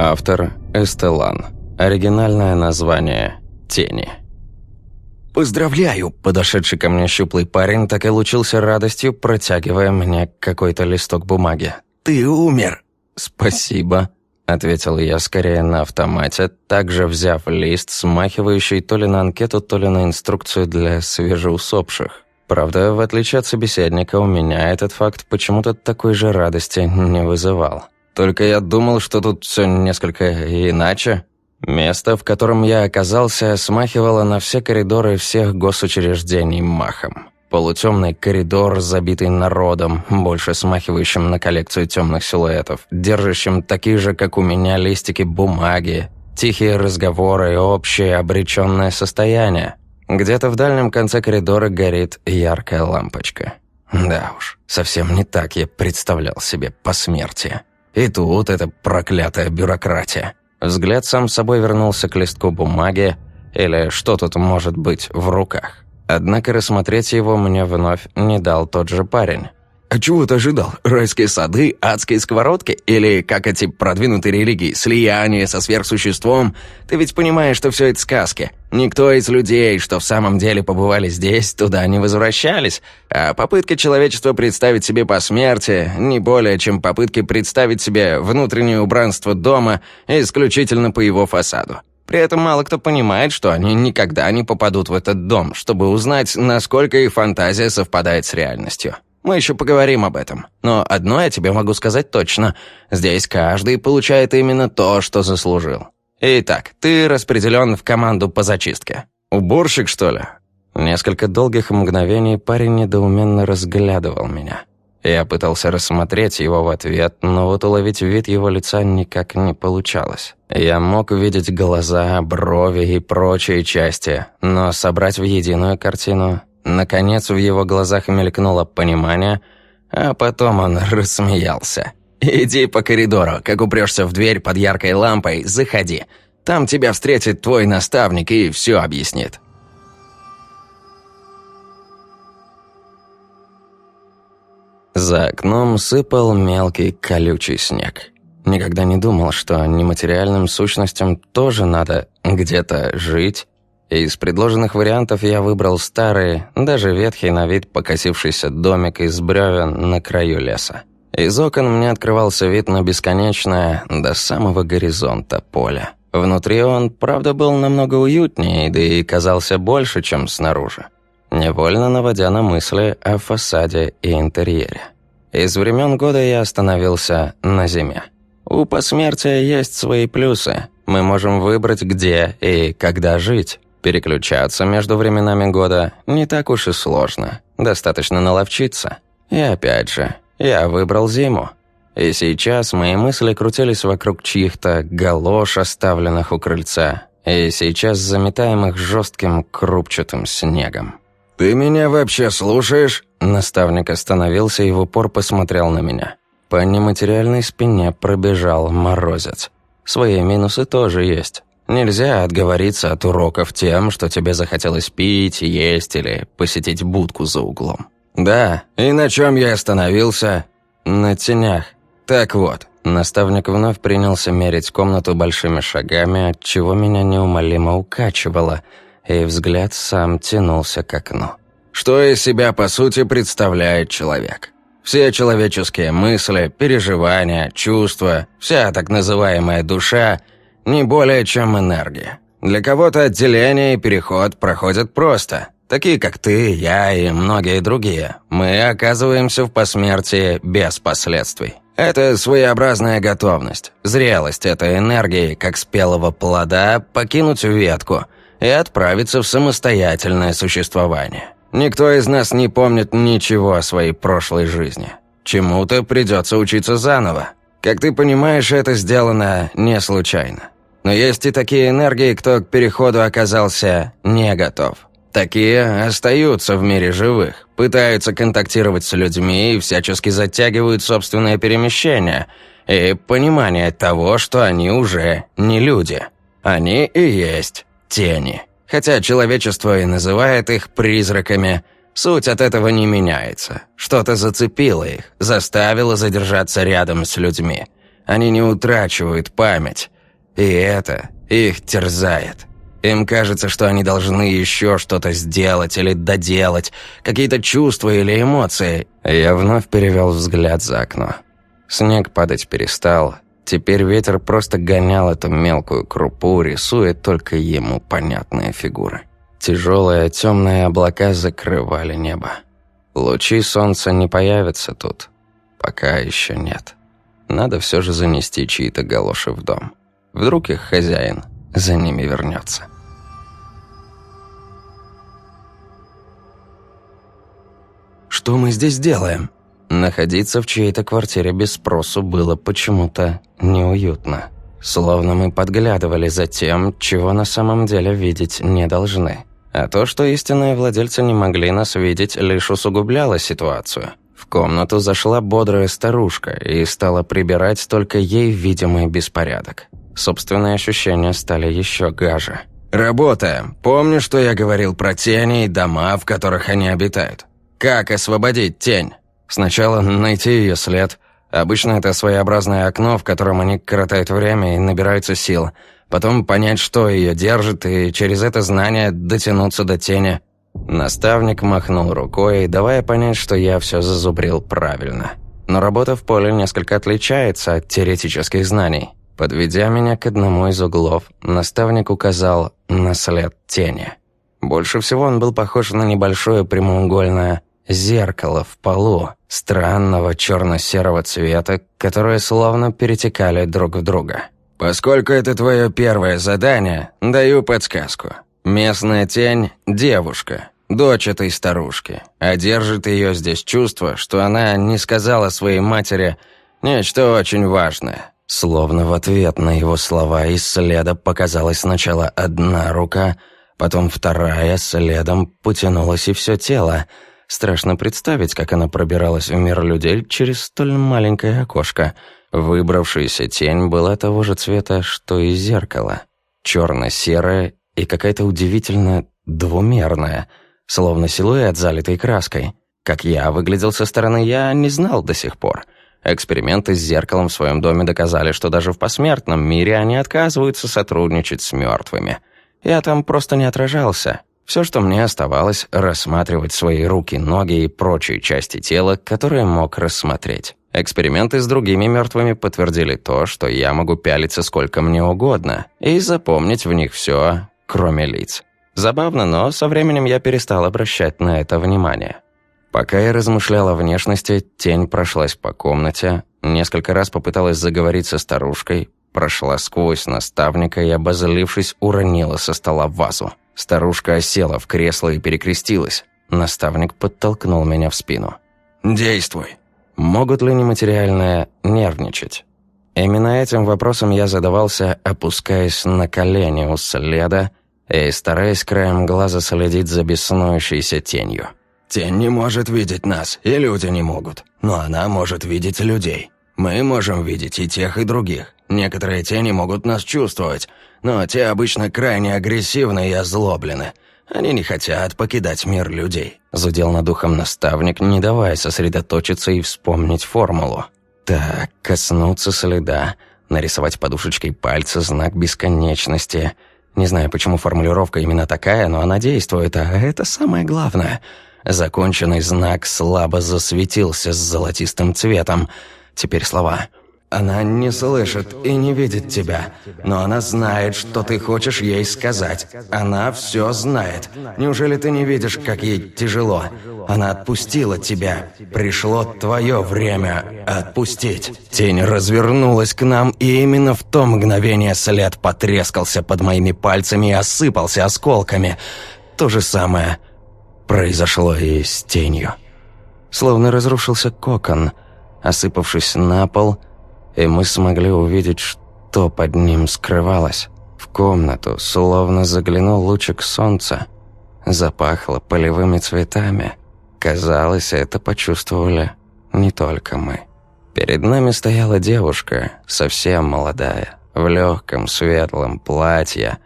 Автор Эстелан. Оригинальное название «Тени». «Поздравляю!» – подошедший ко мне щуплый парень так и лучился радостью, протягивая мне какой-то листок бумаги. «Ты умер!» «Спасибо», – ответил я скорее на автомате, также взяв лист, смахивающий то ли на анкету, то ли на инструкцию для свежеусопших. Правда, в отличие от собеседника, у меня этот факт почему-то такой же радости не вызывал. Только я думал, что тут все несколько иначе. Место, в котором я оказался, смахивало на все коридоры всех госучреждений махом. Полутемный коридор, забитый народом, больше смахивающим на коллекцию темных силуэтов, держащим такие же, как у меня, листики бумаги, тихие разговоры общее обреченное состояние. Где-то в дальнем конце коридора горит яркая лампочка. Да уж, совсем не так я представлял себе посмертие. И тут эта проклятая бюрократия. Взгляд сам собой вернулся к листку бумаги, или что тут может быть в руках. Однако рассмотреть его мне вновь не дал тот же парень. А чего ты ожидал? Райские сады, адские сковородки? Или, как эти продвинутые религии, слияние со сверхсуществом? Ты ведь понимаешь, что все это сказки. Никто из людей, что в самом деле побывали здесь, туда не возвращались. А попытка человечества представить себе посмертие не более, чем попытки представить себе внутреннее убранство дома исключительно по его фасаду. При этом мало кто понимает, что они никогда не попадут в этот дом, чтобы узнать, насколько их фантазия совпадает с реальностью. Мы еще поговорим об этом. Но одно я тебе могу сказать точно. Здесь каждый получает именно то, что заслужил. Итак, ты распределен в команду по зачистке. Уборщик, что ли?» Несколько долгих мгновений парень недоуменно разглядывал меня. Я пытался рассмотреть его в ответ, но вот уловить вид его лица никак не получалось. Я мог видеть глаза, брови и прочие части, но собрать в единую картину Наконец в его глазах мелькнуло понимание, а потом он рассмеялся. «Иди по коридору, как упрешься в дверь под яркой лампой, заходи. Там тебя встретит твой наставник и все объяснит». За окном сыпал мелкий колючий снег. Никогда не думал, что нематериальным сущностям тоже надо где-то жить, из предложенных вариантов я выбрал старый, даже ветхий на вид покосившийся домик из бревен на краю леса. Из окон мне открывался вид на бесконечное, до самого горизонта поле. Внутри он, правда, был намного уютнее, да и казался больше, чем снаружи. Невольно наводя на мысли о фасаде и интерьере. Из времен года я остановился на зиме. У посмертия есть свои плюсы. Мы можем выбрать, где и когда жить. Переключаться между временами года не так уж и сложно. Достаточно наловчиться. И опять же, я выбрал зиму. И сейчас мои мысли крутились вокруг чьих-то галош, оставленных у крыльца, и сейчас заметаемых жестким крупчатым снегом. «Ты меня вообще слушаешь?» Наставник остановился и в упор посмотрел на меня. По нематериальной спине пробежал морозец. Свои минусы тоже есть. Нельзя отговориться от уроков тем, что тебе захотелось пить, есть или посетить будку за углом. Да, и на чем я остановился? На тенях. Так вот, наставник вновь принялся мерить комнату большими шагами, от чего меня неумолимо укачивало, и взгляд сам тянулся к окну. Что из себя, по сути, представляет человек? Все человеческие мысли, переживания, чувства, вся так называемая душа – не более чем энергия. Для кого-то отделение и переход проходят просто. Такие, как ты, я и многие другие. Мы оказываемся в посмертии без последствий. Это своеобразная готовность, зрелость этой энергии, как спелого плода, покинуть ветку и отправиться в самостоятельное существование. Никто из нас не помнит ничего о своей прошлой жизни. Чему-то придется учиться заново. Как ты понимаешь, это сделано не случайно. Но есть и такие энергии, кто к переходу оказался не готов. Такие остаются в мире живых, пытаются контактировать с людьми и всячески затягивают собственное перемещение и понимание того, что они уже не люди. Они и есть тени. Хотя человечество и называет их призраками, суть от этого не меняется. Что-то зацепило их, заставило задержаться рядом с людьми – Они не утрачивают память. И это их терзает. Им кажется, что они должны еще что-то сделать или доделать, какие-то чувства или эмоции. Я вновь перевел взгляд за окно. Снег падать перестал. Теперь ветер просто гонял эту мелкую крупу, рисуя только ему понятные фигуры. Тяжелые темные облака закрывали небо. Лучи солнца не появятся тут. Пока еще нет. Надо все же занести чьи-то галоши в дом. Вдруг их хозяин за ними вернется. «Что мы здесь делаем?» Находиться в чьей-то квартире без спросу было почему-то неуютно. Словно мы подглядывали за тем, чего на самом деле видеть не должны. А то, что истинные владельцы не могли нас видеть, лишь усугубляло ситуацию. В комнату зашла бодрая старушка и стала прибирать только ей видимый беспорядок. Собственные ощущения стали еще гаже. «Работа. Помню, что я говорил про тени и дома, в которых они обитают. Как освободить тень? Сначала найти ее след. Обычно это своеобразное окно, в котором они коротают время и набираются сил. Потом понять, что ее держит, и через это знание дотянуться до тени». Наставник махнул рукой, давая понять, что я все зазубрил правильно. Но работа в поле несколько отличается от теоретических знаний. Подведя меня к одному из углов, наставник указал на след тени. Больше всего он был похож на небольшое прямоугольное зеркало в полу, странного черно-серого цвета, которые словно перетекали друг в друга. «Поскольку это твое первое задание, даю подсказку. Местная тень – девушка, дочь этой старушки, а держит ее здесь чувство, что она не сказала своей матери нечто очень важное». Словно в ответ на его слова из следа показалась сначала одна рука, потом вторая, следом потянулось и все тело. Страшно представить, как она пробиралась в мир людей через столь маленькое окошко. Выбравшаяся тень была того же цвета, что и зеркало. Черно-серая и какая-то удивительно двумерная, словно силуэт, залитый краской. Как я выглядел со стороны, я не знал до сих пор — Эксперименты с зеркалом в своем доме доказали, что даже в посмертном мире они отказываются сотрудничать с мертвыми. Я там просто не отражался. Все, что мне оставалось, рассматривать свои руки, ноги и прочие части тела, которые мог рассмотреть. Эксперименты с другими мертвыми подтвердили то, что я могу пялиться сколько мне угодно и запомнить в них все, кроме лиц. Забавно, но со временем я перестал обращать на это внимание. Пока я размышлял о внешности, тень прошлась по комнате, несколько раз попыталась заговорить со старушкой, прошла сквозь наставника и, обозлившись, уронила со стола вазу. Старушка осела в кресло и перекрестилась. Наставник подтолкнул меня в спину. «Действуй!» Могут ли нематериальные нервничать? Именно этим вопросом я задавался, опускаясь на колени у следа и стараясь краем глаза следить за беснующейся тенью. Тень не может видеть нас, и люди не могут. Но она может видеть людей. Мы можем видеть и тех, и других. Некоторые тени могут нас чувствовать, но те обычно крайне агрессивны и озлоблены. Они не хотят покидать мир людей». Зудел над ухом наставник, не давая сосредоточиться и вспомнить формулу. «Так, коснуться следа, нарисовать подушечкой пальца знак бесконечности. Не знаю, почему формулировка именно такая, но она действует, а это самое главное — Законченный знак слабо засветился с золотистым цветом. Теперь слова. «Она не слышит и не видит тебя, но она знает, что ты хочешь ей сказать. Она все знает. Неужели ты не видишь, как ей тяжело? Она отпустила тебя. Пришло твое время отпустить». Тень развернулась к нам, и именно в то мгновение след потрескался под моими пальцами и осыпался осколками. То же самое произошло и с тенью. Словно разрушился кокон, осыпавшись на пол, и мы смогли увидеть, что под ним скрывалось. В комнату словно заглянул лучик солнца. Запахло полевыми цветами. Казалось, это почувствовали не только мы. Перед нами стояла девушка, совсем молодая, в легком светлом платье,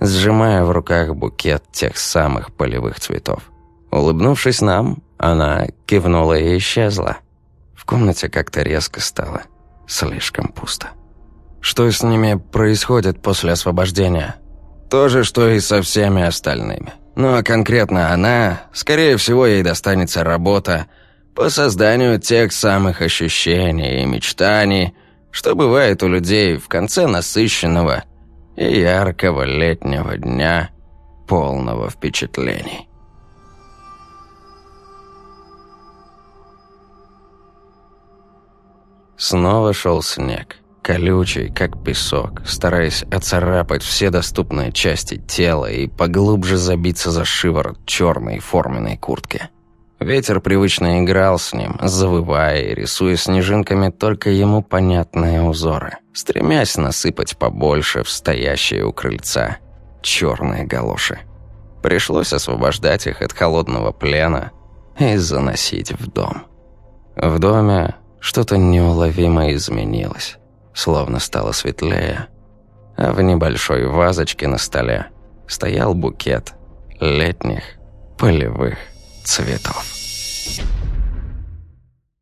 сжимая в руках букет тех самых полевых цветов. Улыбнувшись нам, она кивнула и исчезла. В комнате как-то резко стало. слишком пусто. Что с ними происходит после освобождения? То же, что и со всеми остальными. Ну а конкретно она, скорее всего, ей достанется работа по созданию тех самых ощущений и мечтаний, что бывает у людей в конце насыщенного и яркого летнего дня, полного впечатлений. Снова шел снег, колючий, как песок, стараясь оцарапать все доступные части тела и поглубже забиться за шиворот черной форменной куртки. Ветер привычно играл с ним, завывая и рисуя снежинками только ему понятные узоры, стремясь насыпать побольше в стоящие у крыльца черные галоши. Пришлось освобождать их от холодного плена и заносить в дом. В доме что-то неуловимо изменилось, словно стало светлее, а в небольшой вазочке на столе стоял букет летних полевых цветов.